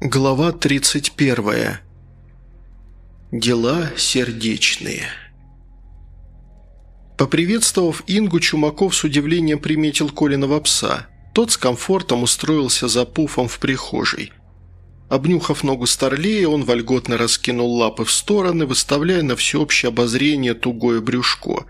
Глава 31. Дела сердечные. Поприветствовав Ингу, Чумаков с удивлением приметил Колиного пса. Тот с комфортом устроился за пуфом в прихожей. Обнюхав ногу старлея, он вольготно раскинул лапы в стороны, выставляя на всеобщее обозрение тугое брюшко.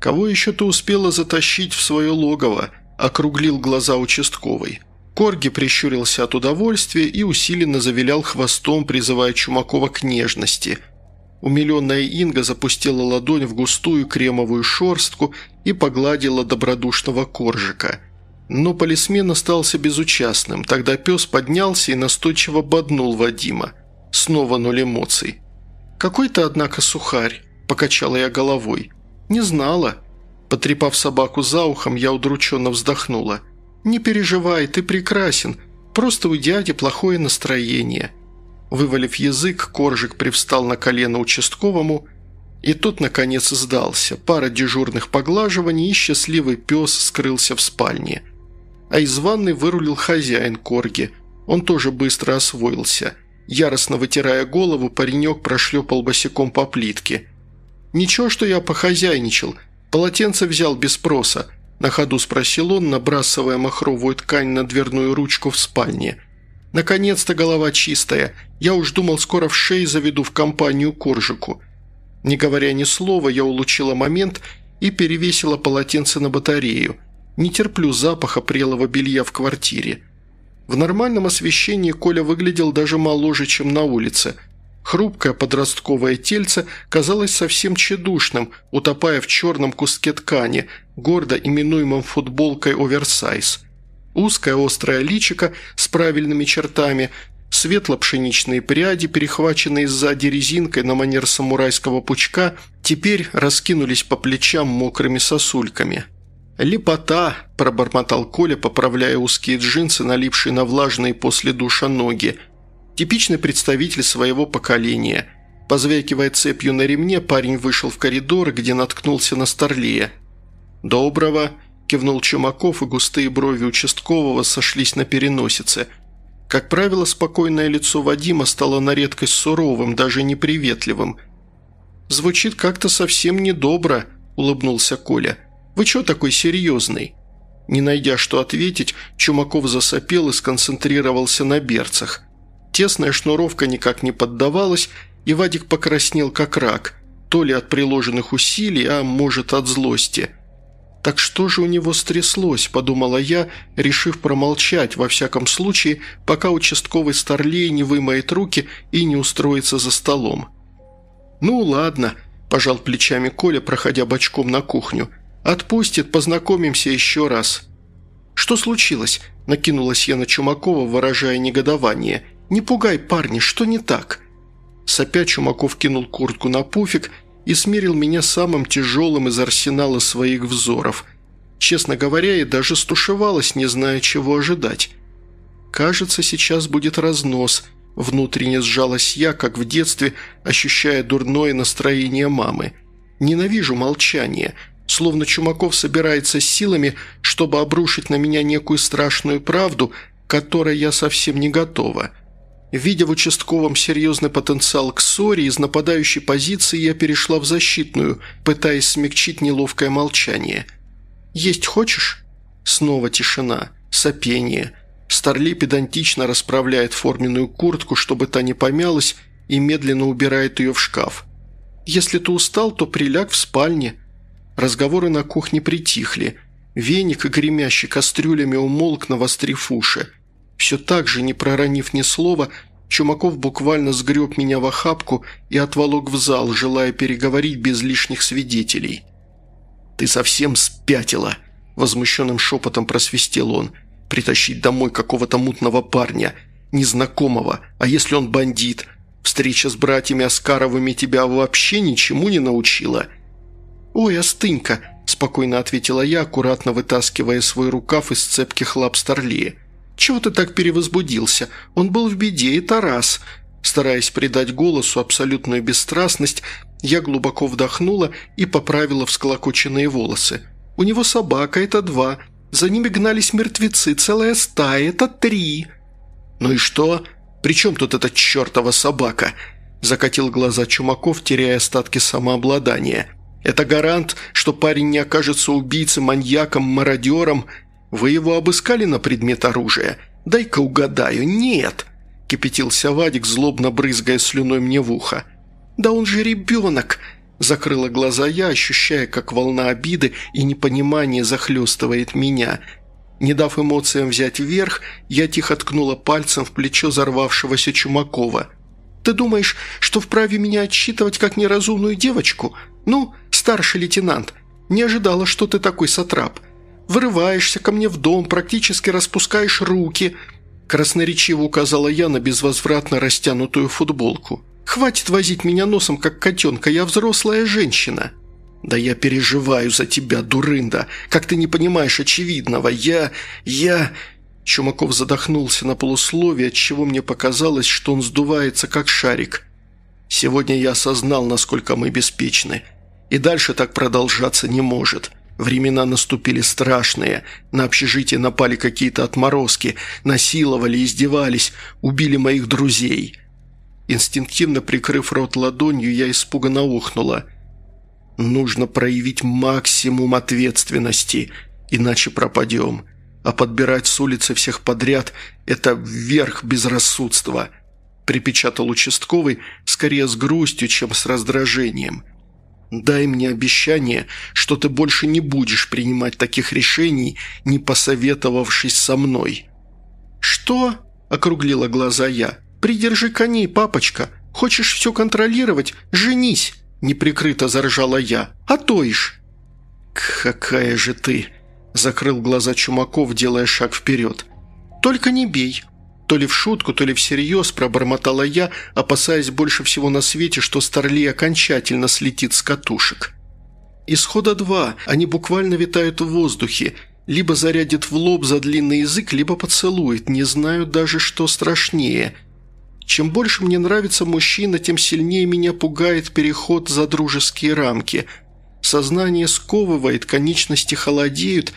«Кого еще ты успела затащить в свое логово?» – округлил глаза участковый. Корги прищурился от удовольствия и усиленно завилял хвостом, призывая Чумакова к нежности. Умиленная Инга запустила ладонь в густую кремовую шорстку и погладила добродушного коржика. Но полисмен остался безучастным. Тогда пес поднялся и настойчиво боднул Вадима. Снова ноль эмоций. «Какой ты, однако, сухарь!» – покачала я головой. «Не знала». Потрепав собаку за ухом, я удрученно вздохнула – «Не переживай, ты прекрасен. Просто у дяди плохое настроение». Вывалив язык, Коржик привстал на колено участковому, и тот, наконец, сдался. Пара дежурных поглаживаний, и счастливый пес скрылся в спальне. А из ванной вырулил хозяин Корги. Он тоже быстро освоился. Яростно вытирая голову, паренек прошлепал босиком по плитке. «Ничего, что я похозяйничал. Полотенце взял без спроса. На ходу спросил он, набрасывая махровую ткань на дверную ручку в спальне. «Наконец-то голова чистая. Я уж думал, скоро в шее заведу в компанию Коржику». Не говоря ни слова, я улучила момент и перевесила полотенце на батарею. Не терплю запаха прелого белья в квартире. В нормальном освещении Коля выглядел даже моложе, чем на улице – Хрупкое подростковое тельце казалось совсем тщедушным, утопая в черном куске ткани, гордо именуемом футболкой оверсайз. Узкое острое личико с правильными чертами, светло-пшеничные пряди, перехваченные сзади резинкой на манер самурайского пучка, теперь раскинулись по плечам мокрыми сосульками. «Лепота!» – пробормотал Коля, поправляя узкие джинсы, налипшие на влажные после душа ноги – Типичный представитель своего поколения. Позвякивая цепью на ремне, парень вышел в коридор, где наткнулся на Старлея. «Доброго!» – кивнул Чумаков, и густые брови участкового сошлись на переносице. Как правило, спокойное лицо Вадима стало на редкость суровым, даже неприветливым. «Звучит как-то совсем недобро», – улыбнулся Коля. «Вы чё такой серьезный?» Не найдя что ответить, Чумаков засопел и сконцентрировался на берцах. Тесная шнуровка никак не поддавалась, и Вадик покраснел как рак, то ли от приложенных усилий, а может от злости. «Так что же у него стряслось?» – подумала я, решив промолчать, во всяком случае, пока участковый старлей не вымоет руки и не устроится за столом. «Ну ладно», – пожал плечами Коля, проходя бочком на кухню. «Отпустит, познакомимся еще раз». «Что случилось?» – накинулась я на Чумакова, выражая негодование – «Не пугай, парни, что не так?» Сопя Чумаков кинул куртку на пуфик и смерил меня самым тяжелым из арсенала своих взоров. Честно говоря, я даже стушевалась, не зная, чего ожидать. «Кажется, сейчас будет разнос», – внутренне сжалась я, как в детстве, ощущая дурное настроение мамы. «Ненавижу молчание», словно Чумаков собирается силами, чтобы обрушить на меня некую страшную правду, которой я совсем не готова. Видя в участковом серьезный потенциал к ссоре, из нападающей позиции я перешла в защитную, пытаясь смягчить неловкое молчание. «Есть хочешь?» Снова тишина, сопение. Старли педантично расправляет форменную куртку, чтобы та не помялась, и медленно убирает ее в шкаф. «Если ты устал, то приляг в спальне». Разговоры на кухне притихли. Веник, гремящий кастрюлями, умолк, навострив уши. Все так же, не проронив ни слова, Чумаков буквально сгреб меня в охапку и отволок в зал, желая переговорить без лишних свидетелей. «Ты совсем спятила!» – возмущенным шепотом просвистел он. «Притащить домой какого-то мутного парня, незнакомого, а если он бандит? Встреча с братьями Оскаровыми тебя вообще ничему не научила?» «Ой, остынька!» – спокойно ответила я, аккуратно вытаскивая свой рукав из цепких лап Старлея. «Чего ты так перевозбудился? Он был в беде, и Тарас». Стараясь придать голосу абсолютную бесстрастность, я глубоко вдохнула и поправила всклокоченные волосы. «У него собака, это два. За ними гнались мертвецы, целая стая, это три». «Ну и что?» «При чем тут эта чертова собака?» Закатил глаза Чумаков, теряя остатки самообладания. «Это гарант, что парень не окажется убийцей, маньяком, мародером. Вы его обыскали на предмет оружия? Дай-ка угадаю, нет!» Кипятился Вадик, злобно брызгая слюной мне в ухо. «Да он же ребенок!» Закрыла глаза я, ощущая, как волна обиды и непонимания захлестывает меня. Не дав эмоциям взять вверх, я тихо ткнула пальцем в плечо взорвавшегося Чумакова. «Ты думаешь, что вправе меня отчитывать как неразумную девочку? Ну, старший лейтенант, не ожидала, что ты такой сатрап. Вырываешься ко мне в дом, практически распускаешь руки». Красноречиво указала я на безвозвратно растянутую футболку. Хватит возить меня носом, как котенка, я взрослая женщина». «Да я переживаю за тебя, дурында. Как ты не понимаешь очевидного? Я... я...» Чумаков задохнулся на полусловие, отчего мне показалось, что он сдувается, как шарик. «Сегодня я осознал, насколько мы беспечны. И дальше так продолжаться не может. Времена наступили страшные. На общежитие напали какие-то отморозки, насиловали, издевались, убили моих друзей». Инстинктивно прикрыв рот ладонью, я испуганно ухнула. «Нужно проявить максимум ответственности, иначе пропадем. А подбирать с улицы всех подряд – это верх безрассудства», – припечатал участковый, скорее с грустью, чем с раздражением. «Дай мне обещание, что ты больше не будешь принимать таких решений, не посоветовавшись со мной». «Что?» – округлила глаза я. «Придержи коней, папочка. Хочешь все контролировать? Женись!» Неприкрыто заржала я. «А то ишь!» «Какая же ты!» Закрыл глаза Чумаков, делая шаг вперед. «Только не бей!» То ли в шутку, то ли всерьез пробормотала я, опасаясь больше всего на свете, что Старли окончательно слетит с катушек. Исхода два, они буквально витают в воздухе. Либо зарядит в лоб за длинный язык, либо поцелует. Не знаю даже, что страшнее. Чем больше мне нравится мужчина, тем сильнее меня пугает переход за дружеские рамки. Сознание сковывает, конечности холодеют,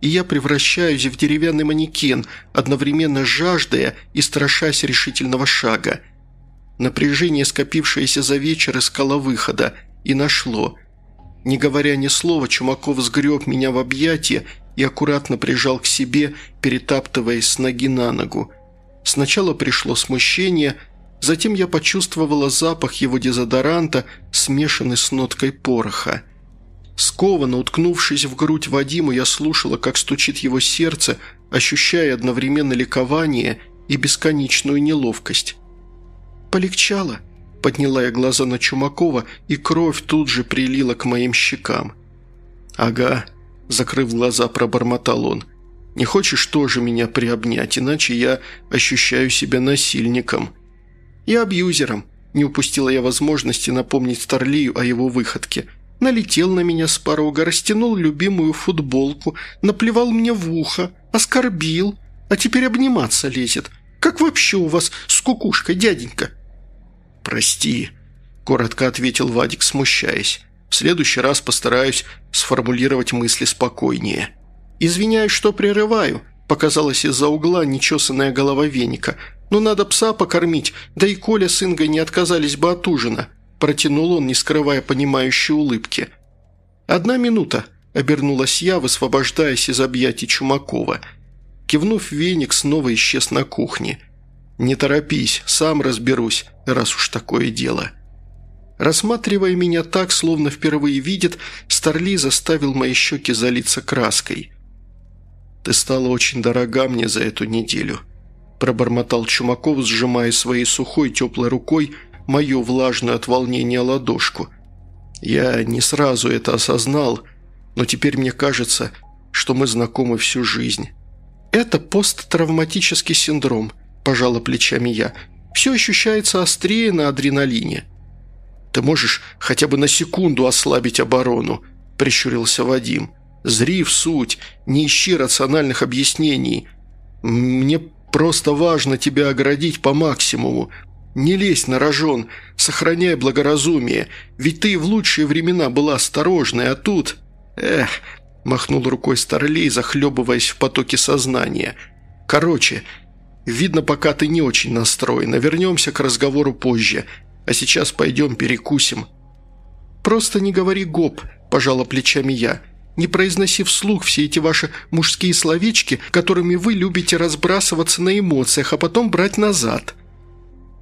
и я превращаюсь в деревянный манекен, одновременно жаждая и страшась решительного шага. Напряжение, скопившееся за вечер, искало выхода, и нашло. Не говоря ни слова, Чумаков сгреб меня в объятия и аккуратно прижал к себе, перетаптываясь с ноги на ногу. Сначала пришло смущение, затем я почувствовала запах его дезодоранта, смешанный с ноткой пороха. Скованно уткнувшись в грудь Вадиму, я слушала, как стучит его сердце, ощущая одновременно ликование и бесконечную неловкость. «Полегчало?» – подняла я глаза на Чумакова, и кровь тут же прилила к моим щекам. «Ага», – закрыв глаза, пробормотал он – не хочешь тоже меня приобнять, иначе я ощущаю себя насильником. И абьюзером. Не упустила я возможности напомнить Старлию о его выходке. Налетел на меня с порога, растянул любимую футболку, наплевал мне в ухо, оскорбил, а теперь обниматься лезет. Как вообще у вас с кукушкой, дяденька?» «Прости», – коротко ответил Вадик, смущаясь. «В следующий раз постараюсь сформулировать мысли спокойнее». «Извиняюсь, что прерываю», – показалась из-за угла нечесанная голова веника. «Но надо пса покормить, да и Коля с Ингой не отказались бы от ужина», – протянул он, не скрывая понимающей улыбки. «Одна минута», – обернулась я, высвобождаясь из объятий Чумакова. Кивнув, веник снова исчез на кухне. «Не торопись, сам разберусь, раз уж такое дело». Рассматривая меня так, словно впервые видит, Старли заставил мои щеки залиться краской. «Ты стала очень дорога мне за эту неделю», – пробормотал Чумаков, сжимая своей сухой теплой рукой мою влажную от волнения ладошку. «Я не сразу это осознал, но теперь мне кажется, что мы знакомы всю жизнь». «Это посттравматический синдром», – пожала плечами я. «Все ощущается острее на адреналине». «Ты можешь хотя бы на секунду ослабить оборону», – прищурился Вадим. Зри в суть, не ищи рациональных объяснений. Мне просто важно тебя оградить по максимуму. Не лезь на рожон, сохраняй благоразумие, ведь ты в лучшие времена была осторожной, а тут... Эх, махнул рукой Старлей, захлебываясь в потоке сознания. Короче, Видно, пока ты не очень настроена. Вернемся к разговору позже. А сейчас пойдем перекусим». «Просто не говори гоп», – пожала плечами я. «Не произноси вслух все эти ваши мужские словечки, которыми вы любите разбрасываться на эмоциях, а потом брать назад».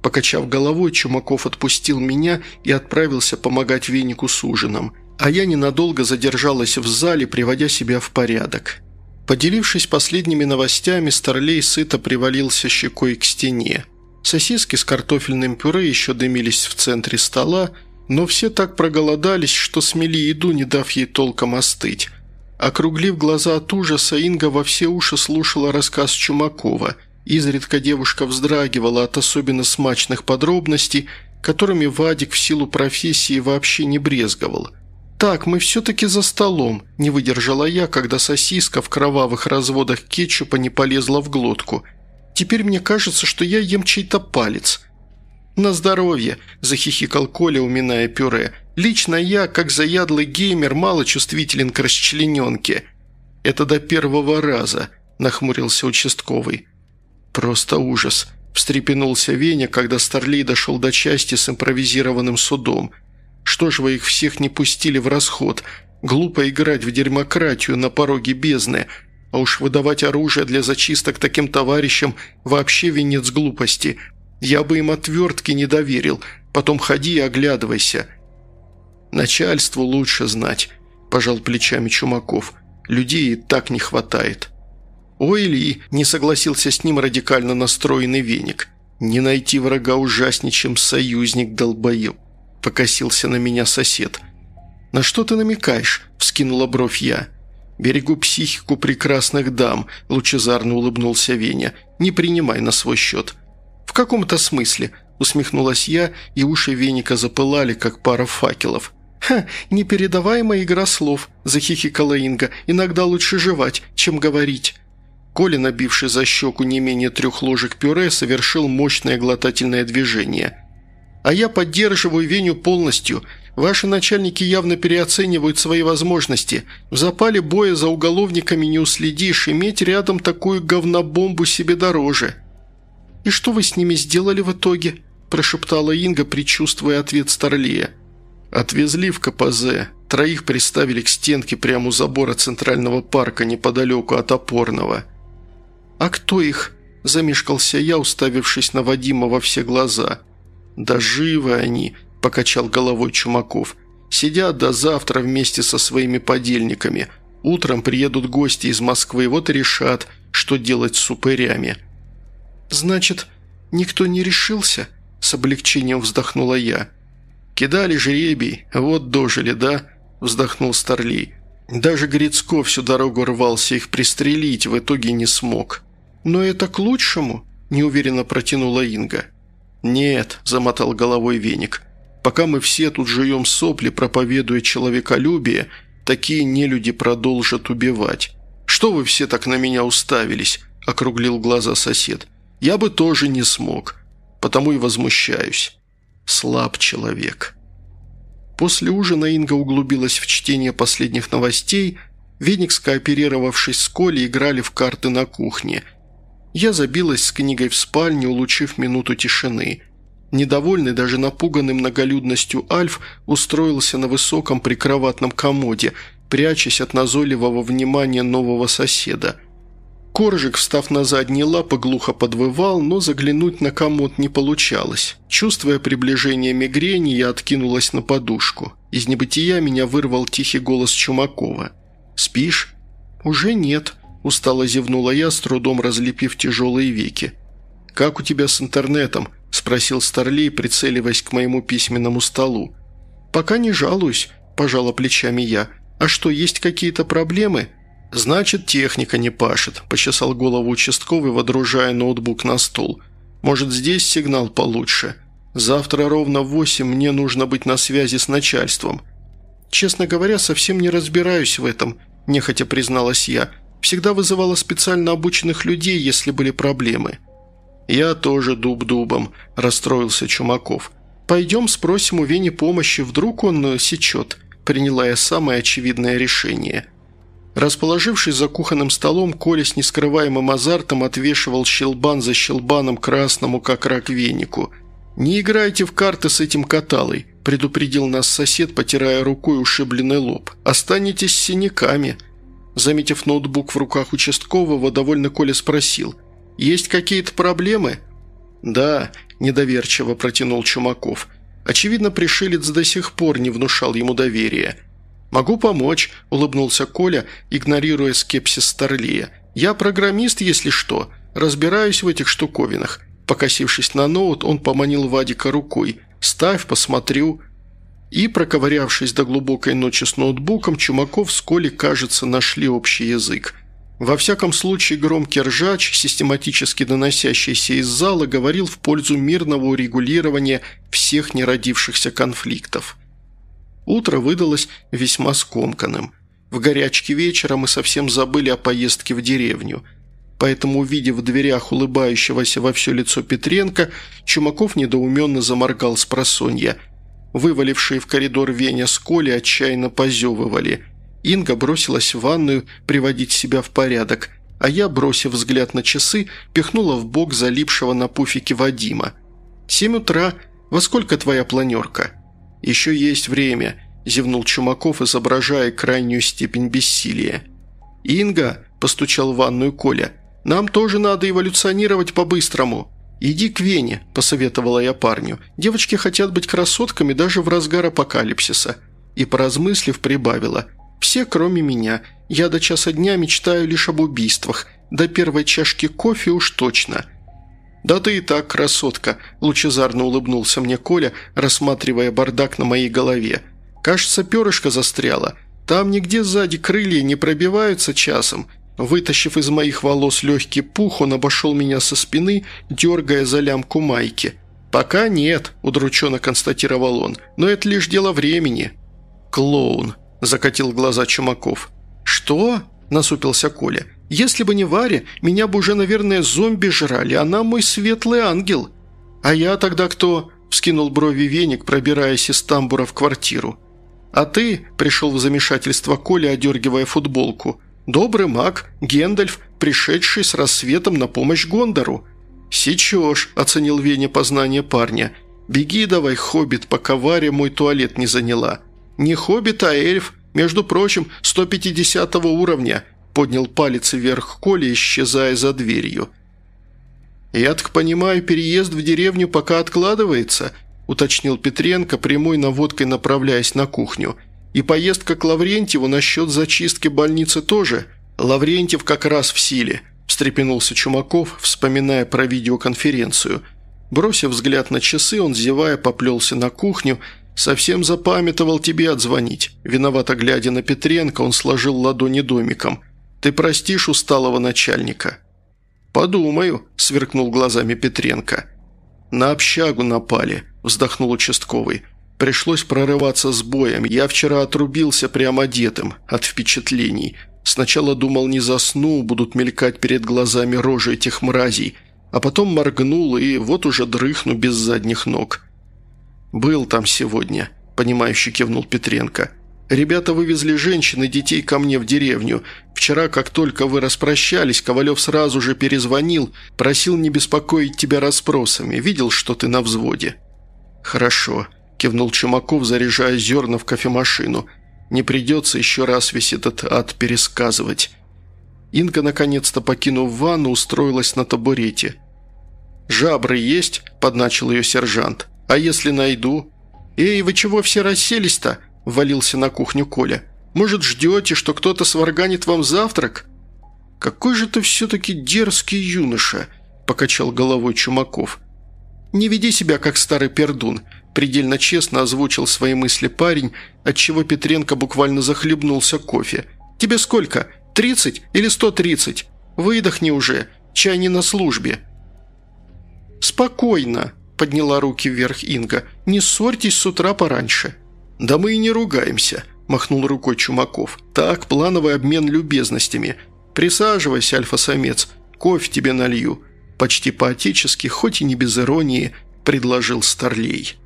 Покачав головой, Чумаков отпустил меня и отправился помогать венику с ужином. А я ненадолго задержалась в зале, приводя себя в порядок. Поделившись последними новостями, Старлей сыто привалился щекой к стене. Сосиски с картофельным пюре еще дымились в центре стола, но все так проголодались, что смели еду, не дав ей толком остыть. Округлив глаза от ужаса, Инга во все уши слушала рассказ Чумакова – Изредка девушка вздрагивала от особенно смачных подробностей, которыми Вадик в силу профессии вообще не брезговал. «Так, мы все-таки за столом», – не выдержала я, когда сосиска в кровавых разводах кетчупа не полезла в глотку. «Теперь мне кажется, что я ем чей-то палец». «На здоровье», – захихикал Коля, уминая пюре. «Лично я, как заядлый геймер, мало чувствителен к расчлененке». «Это до первого раза», – нахмурился участковый. «Просто ужас!» – встрепенулся Веня, когда Старлей дошел до части с импровизированным судом. «Что ж вы их всех не пустили в расход? Глупо играть в дерьмократию на пороге бездны, а уж выдавать оружие для зачисток таким товарищам вообще венец глупости. Я бы им отвертки не доверил, потом ходи и оглядывайся». «Начальству лучше знать», – пожал плечами Чумаков. «Людей и так не хватает». «Ой, Ли!» – не согласился с ним радикально настроенный веник. «Не найти врага ужаснее, чем союзник долбоеб», – покосился на меня сосед. «На что ты намекаешь?» – вскинула бровь я. «Берегу психику прекрасных дам», – лучезарно улыбнулся Веня. «Не принимай на свой счет». «В каком-то смысле», – усмехнулась я, и уши веника запылали, как пара факелов. «Ха, непередаваемая игра слов», – захихикала Инга. «Иногда лучше жевать, чем говорить». Коля, набивший за щеку не менее трех ложек пюре, совершил мощное глотательное движение. «А я поддерживаю Веню полностью. Ваши начальники явно переоценивают свои возможности. В запале боя за уголовниками не уследишь, иметь рядом такую говнобомбу себе дороже». «И что вы с ними сделали в итоге?» – прошептала Инга, предчувствуя ответ Старлея. «Отвезли в КПЗ. Троих приставили к стенке прямо у забора Центрального парка неподалеку от Опорного». «А кто их?» – замешкался я, уставившись на Вадима во все глаза. «Да живы они!» – покачал головой Чумаков. «Сидят до завтра вместе со своими подельниками. Утром приедут гости из Москвы, вот и решат, что делать с упырями». «Значит, никто не решился?» – с облегчением вздохнула я. «Кидали жребий, вот дожили, да?» – вздохнул Старлей. «Даже Грицко всю дорогу рвался их пристрелить, в итоге не смог». «Но это к лучшему?» – неуверенно протянула Инга. «Нет», – замотал головой веник. «Пока мы все тут жуем сопли, проповедуя человеколюбие, такие нелюди продолжат убивать. Что вы все так на меня уставились?» – округлил глаза сосед. «Я бы тоже не смог, потому и возмущаюсь. Слаб человек». После ужина Инга углубилась в чтение последних новостей, Веник, скооперировавшись с Колей, играли в карты на кухне – я забилась с книгой в спальню, улучив минуту тишины. Недовольный, даже напуганный многолюдностью Альф устроился на высоком прикроватном комоде, прячась от назойливого внимания нового соседа. Коржик, встав на задние лапы, глухо подвывал, но заглянуть на комод не получалось. Чувствуя приближение мигрени, я откинулась на подушку. Из небытия меня вырвал тихий голос Чумакова. «Спишь?» «Уже нет», – устало зевнула я, с трудом разлепив тяжелые веки. «Как у тебя с интернетом?» – спросил Старлей, прицеливаясь к моему письменному столу. «Пока не жалуюсь», – пожала плечами я. «А что, есть какие-то проблемы?» «Значит, техника не пашет», – почесал голову участковый, водружая ноутбук на стол. «Может, здесь сигнал получше? Завтра ровно в восемь мне нужно быть на связи с начальством». «Честно говоря, совсем не разбираюсь в этом», – нехотя призналась я. Всегда вызывала специально обученных людей, если были проблемы». «Я тоже дуб дубом», – расстроился Чумаков. «Пойдем спросим у Вени помощи, вдруг он сечет», – приняла я самое очевидное решение. Расположившись за кухонным столом, Коля с нескрываемым азартом отвешивал щелбан за щелбаном красному, как рак венику. «Не играйте в карты с этим каталой», – предупредил нас сосед, потирая рукой ушибленный лоб. «Останетесь с синяками». Заметив ноутбук в руках участкового, довольно Коля спросил. «Есть какие-то проблемы?» «Да», – недоверчиво протянул Чумаков. Очевидно, пришелец до сих пор не внушал ему доверия. «Могу помочь», – улыбнулся Коля, игнорируя скепсис Старлея. «Я программист, если что. Разбираюсь в этих штуковинах». Покосившись на ноут, он поманил Вадика рукой. «Ставь, посмотрю». И, проковырявшись до глубокой ночи с ноутбуком, Чумаков с Колей, кажется, нашли общий язык. Во всяком случае, громкий ржач, систематически доносящийся из зала, говорил в пользу мирного урегулирования всех неродившихся конфликтов. Утро выдалось весьма скомканным. В горячке вечера мы совсем забыли о поездке в деревню. Поэтому, увидев в дверях улыбающегося во все лицо Петренко, Чумаков недоуменно заморгал с просонья. Вывалившие в коридор Веня с Колей отчаянно позевывали. Инга бросилась в ванную приводить себя в порядок, а я, бросив взгляд на часы, пихнула в бок залипшего на пуфике Вадима. «Семь утра. Во сколько твоя планерка?» «Еще есть время», – зевнул Чумаков, изображая крайнюю степень бессилия. «Инга», – постучал в ванную Коля, – «нам тоже надо эволюционировать по-быстрому». «Иди к Вене», – посоветовала я парню. «Девочки хотят быть красотками даже в разгар апокалипсиса». И, поразмыслив, прибавила. «Все, кроме меня. Я до часа дня мечтаю лишь об убийствах. До первой чашки кофе уж точно». «Да ты и так, красотка», – лучезарно улыбнулся мне Коля, рассматривая бардак на моей голове. «Кажется, перышко застряло. Там нигде сзади крылья не пробиваются часом». Вытащив из моих волос легкий пух, он обошел меня со спины, дергая за лямку майки. «Пока нет», – удрученно констатировал он, – «но это лишь дело времени». «Клоун», – закатил глаза Чумаков. «Что?» – насупился Коля. Если бы не Варя, меня бы уже, наверное, зомби жрали, она мой светлый ангел. А я тогда кто?» – вскинул брови веник, пробираясь из тамбура в квартиру. «А ты?» – пришел в замешательство Коля, одергивая футболку. «Добрый маг, Гендальф, пришедший с рассветом на помощь Гондору». «Сечешь», – оценил Веня познание парня. «Беги давай, хоббит, пока Варя мой туалет не заняла». «Не хоббит, а эльф. Между прочим, 150 уровня поднял палец вверх Коля, исчезая за дверью. «Я так понимаю, переезд в деревню пока откладывается?» – уточнил Петренко, прямой наводкой направляясь на кухню. «И поездка к Лаврентьеву насчет зачистки больницы тоже? Лаврентьев как раз в силе», – встрепенулся Чумаков, вспоминая про видеоконференцию. Бросив взгляд на часы, он, зевая, поплелся на кухню, совсем запамятовал тебе отзвонить. Виновато глядя на Петренко, он сложил ладони домиком – ты простишь усталого начальника?» «Подумаю», – сверкнул глазами Петренко. «На общагу напали», – вздохнул участковый. «Пришлось прорываться с боем. Я вчера отрубился прямо одетым, от впечатлений. Сначала думал, не засну, будут мелькать перед глазами рожи этих мразей, а потом моргнул, и вот уже дрыхну без задних ног». «Был там сегодня», – понимающе кивнул Петренко. Ребята вывезли женщин и детей ко мне в деревню. Вчера, как только вы распрощались, Ковалев сразу же перезвонил, просил не беспокоить тебя расспросами. Видел, что ты на взводе?» «Хорошо», – кивнул Чумаков, заряжая зерна в кофемашину. «Не придется еще раз весь этот ад пересказывать». Инга, наконец-то покинув ванну, устроилась на табурете. «Жабры есть?» – подначил ее сержант. «А если найду?» «Эй, вы чего все расселись-то?» – ввалился на кухню Коля. «Может, ждете, что кто-то сварганит вам завтрак?» «Какой же ты все-таки дерзкий юноша!» – покачал головой Чумаков. «Не веди себя, как старый пердун», – предельно честно озвучил свои мысли парень, отчего Петренко буквально захлебнулся кофе. «Тебе сколько? Тридцать или сто тридцать? Выдохни уже, чай не на службе». «Спокойно», – подняла руки вверх Инга, – «не ссорьтесь с утра пораньше». «Да мы и не ругаемся», – махнул рукой Чумаков. «Так, плановый обмен любезностями. Присаживайся, альфа-самец, кофе тебе налью». Почти по-отечески, хоть и не без иронии, предложил Старлей.